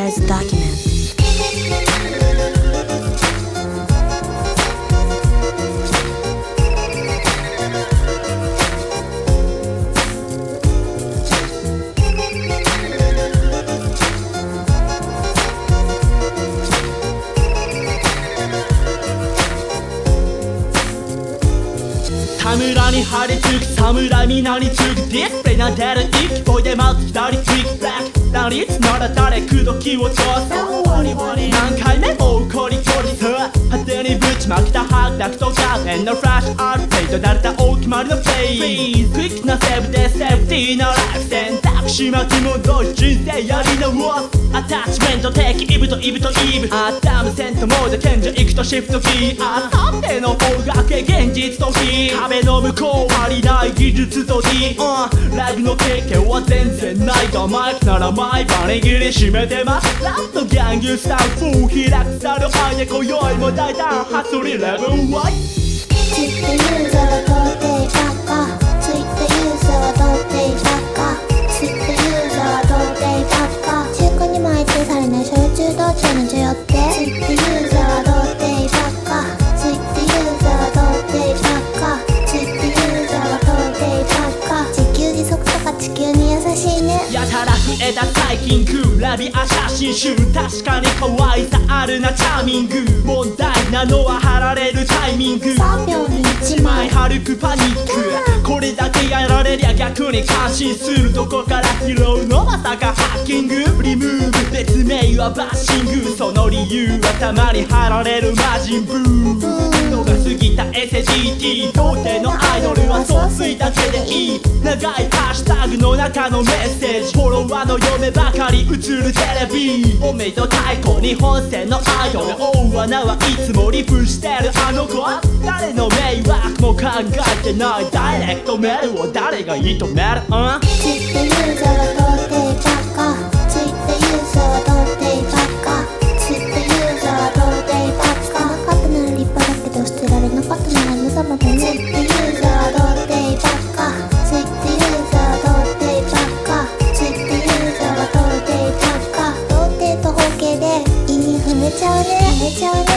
Energize document. 田村に張り付く侍皆に次ぐディスプレイな出る息声で待つ二人ツイックブラック何いつなら誰くどきを調査何回目も怒り取りさ派手にぶちまけた白濁と画面のフラッシュアルフェイト慣れたお決まりのプレイクイックなセーブでセーフティーなライフ選択し巻き戻り人生やり直すアタッチメント的イブとイブとイブアダムセントモード賢者行くとシフトキー。あさっての方角へ現実と非。壁の向こう足りない技術と D、uh、ライブの経験は全然ないがマイクなら毎晩握り締めてます。ラットギャングスタンプ開くさる愛で今宵も大胆発リレブンワイチップユーザーは童貞ばやたら増えた最近クーラビア写真集確かに可愛さあるなチャーミング問題なのは貼られるタイミング3秒に1枚歩くパニックこれだけやられりゃ逆に感心するどこから拾うのまさかハッキングリムーブ別名はバッシングその理由はたまに貼られる魔人ブーのが過ぎた SGT アイドルは総帥だけでいい長いハッシュタグの中のメッセージフォロワーの嫁ばかり映るテレビおめでと太鼓日本戦のアイドル大穴はいつもリプしてるあの子は誰の迷惑も考えてないダイレクトメールを誰が認める、う？ん情